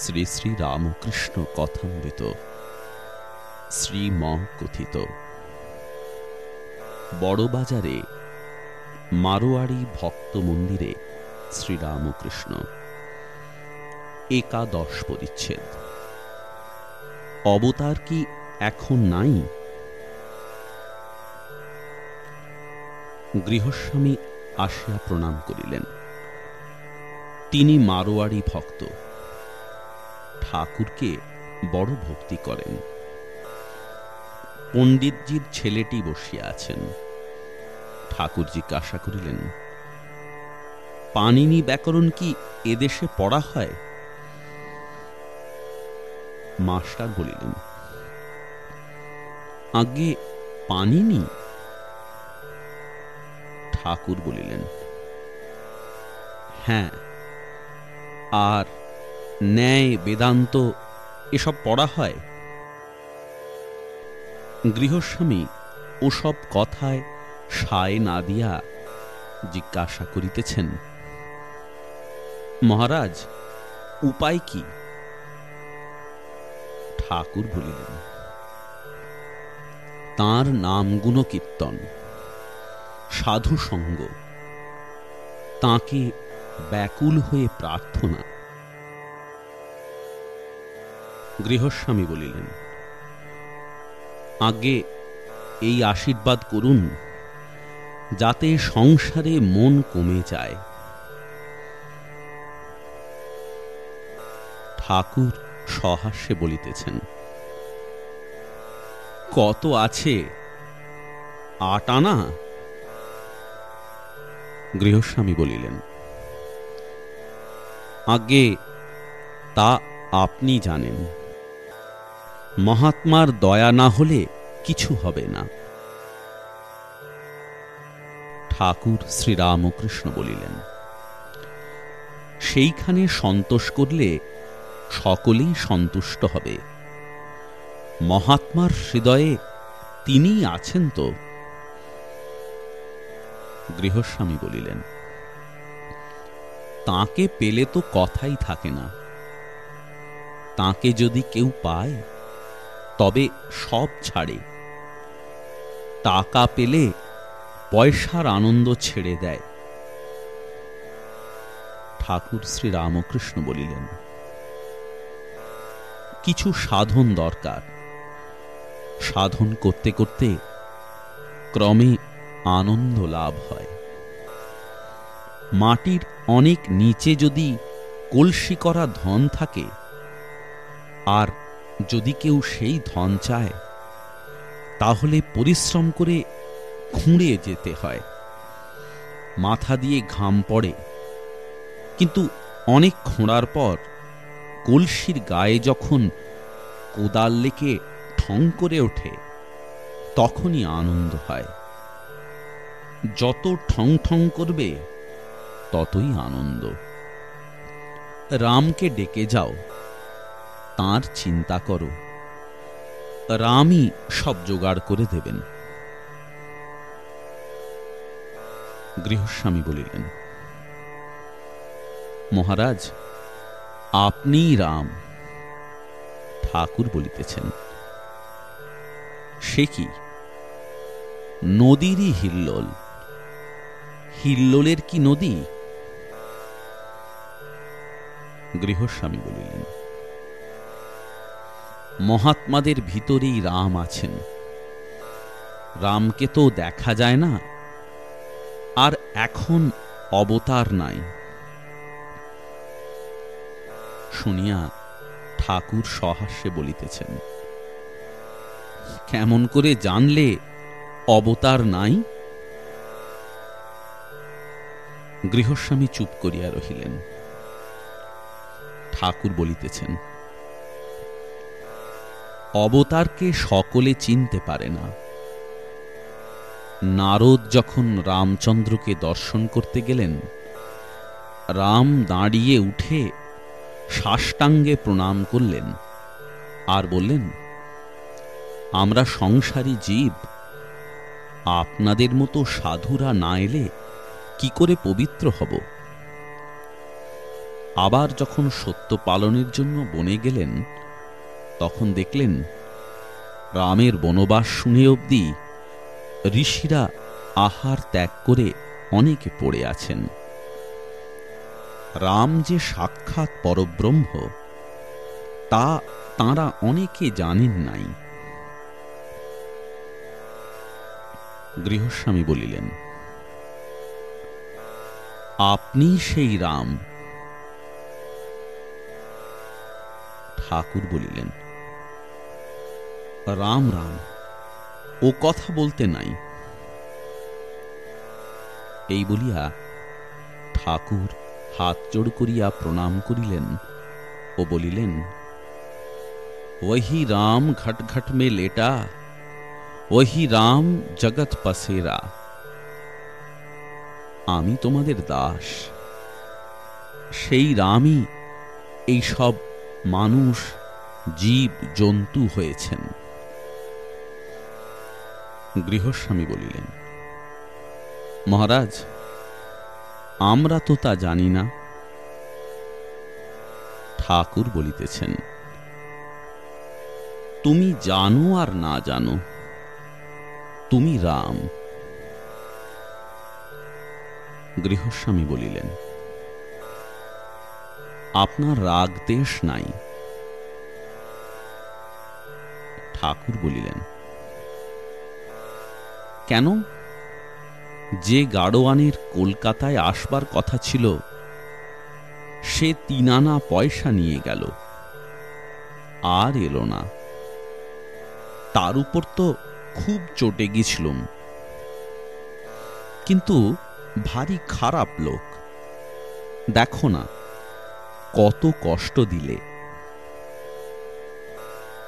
শ্রী শ্রী রামকৃষ্ণ কথামৃত। শ্রীম কথিত। বড়বাজারে মারোয়াড়ি ভক্ত মন্দিরে শ্রীরামকৃষ্ণ। একাদশ পরিচ্ছেদ। অবতার কি এখন নাই? গৃহস্বামী আসিয়া প্রণাম করিলেন। তিনি মারোয়াড়ি ভক্ত। ঠাকুরকে বড় ভক্তি করেন। পণ্ডিতজির ছেলেটি বসিয়া আছেন। ঠাকুর জিজ্ঞাসা করিলেন পানিনি ব্যাকরণ কি এদেশে পড়া হয়? মাস্টার বলিলেন আগে পানিনি ঠাকুর বলিলেন হ্যাঁ আর ন্যায়, বেদান্ত, এসব পড়া হয়। গৃহস্বামী ওসব কথায় সায় না দিয়া জিজ্ঞাসা করিতেছেন, মহারাজ, উপায় কি? ঠাকুর বলিলেন, তাঁর নাম গুণকীর্তন সাধু সঙ্গ তাঁকে ব্যাকুল হয়ে প্রার্থনা গৃহস্বামী বলিলেন, আগে এই আশীর্বাদ করুন যাতে সংসারে মন কমে যায়। ঠাকুর সহাস্যে বলিতেছেন, কত আছে? আট আনা? গৃহস্বামী বলিলেন, আগে তা আপনি জানেন। মহাত্মার দয়া না হলে কিছু হবে না। ঠাকুর শ্রীরামকৃষ্ণ বলিলেন, সেইখানে সন্তোষ করলে সকলেই সন্তুষ্ট হবে। মহাত্মার হৃদয়ে তিনি আছেন তো? গৃহস্বামী বলিলেন, তাকে পেলে তো কথাই থাকে না। তাকে যদি কেউ পায় তবে সব ছাড়ে। টাকা পেলে পয়সার আনন্দ ছেড়ে দেয়। ঠাকুর শ্রী রামকৃষ্ণ বলিলেন, কিছু সাধন দরকার। সাধন করতে করতে ক্রমে আনন্দ লাভ হয়। মাটির অনেক নিচে যদি কলসি করা ধন থাকে, আর যদি কেউ সেই ধন চায়, তাহলে পরিশ্রম করে খুঁড়ে যেতে হয়। মাথা দিয়ে ঘাম পড়ে। কিন্তু অনেক খোঁড়ার পর কলসির গায়ে যখন কোদাল লেকে ঠং করে ওঠে, তখনই আনন্দ হয়। যত ঠং ঠং করবে, ততই আনন্দ। রামকে ডেকে যাও। তার চিন্তা করো। রামই সব জোগাড় করে দেবেন। গৃহস্বামী বলিলেন, মহারাজ আপনি রাম। ঠাকুর বলিতেছেন, সে কি? নদীরই হিল্লোল। হিল্লোলের কি নদী? গৃহস্বামী বলিলেন মহাত্মাদের ভিতরেই রাম আছেন। রামকে তো দেখা যায় না, আর এখন অবতার নাই। শুনিয়া ঠাকুর সহাস্যে বলিতেছেন, কেমন করে জানলে অবতার নাই? গৃহস্বামী চুপ করিয়া রহিলেন। ঠাকুর বলিতেছেন অবতারকে সকলে চিনতে পারে না। নারদ যখন রামচন্দ্রকে দর্শন করতে গেলেন, রাম দাঁড়িয়ে উঠে সাষ্টাঙ্গে প্রণাম করলেন আর বললেন, আমরা সংসারী জীব, আপনাদের মতো সাধুরা না এলে কি করে পবিত্র হব? আবার যখন সত্য পালনের জন্য বনে গেলেন তখন দেখলেন, রামের বনবাস শুনে অবধি ঋষিরা আহার ত্যাগ করে অনেকে পড়ে আছেন। রাম যে সাক্ষাৎ পরব্রহ্ম, তা তাঁরা অনেকে জানেন নাই। গৃহস্বামী বলিলেন, আপনি সেই রাম? ঠাকুর বলিলেন রাম রাম ও কথা বলতে নাই এই বলিয়া ঠাকুর হাত জোড় করিয়া প্রণাম করিলেন ও বলিলেন वही राम घट घट में लेटा वही রাম জগৎ পসেরা আমি তোমাদের দাস সেই রামই এই সব মানুষ জীব জন্তু হয়েছেন গৃহস্বামী বলিলেন, মহারাজ, আমরা তো তা জানি না। ঠাকুর বলিতেছেন, তুমি জানো আর না জানো, তুমি রাম। গৃহস্বামী বলিলেন, আপনার রাগ দেশ নাই। ঠাকুর বলিলেন কেন? যে গাড়োয়ানের কলকাতায় আসবার কথা ছিল, সে তিনানা পয়সা নিয়ে গেল। আর এলো না। তার উপর তো খুব চটে গেছিলুম কিন্তু ভারী খারাপ লোক। দেখো না, কত কষ্ট দিলে।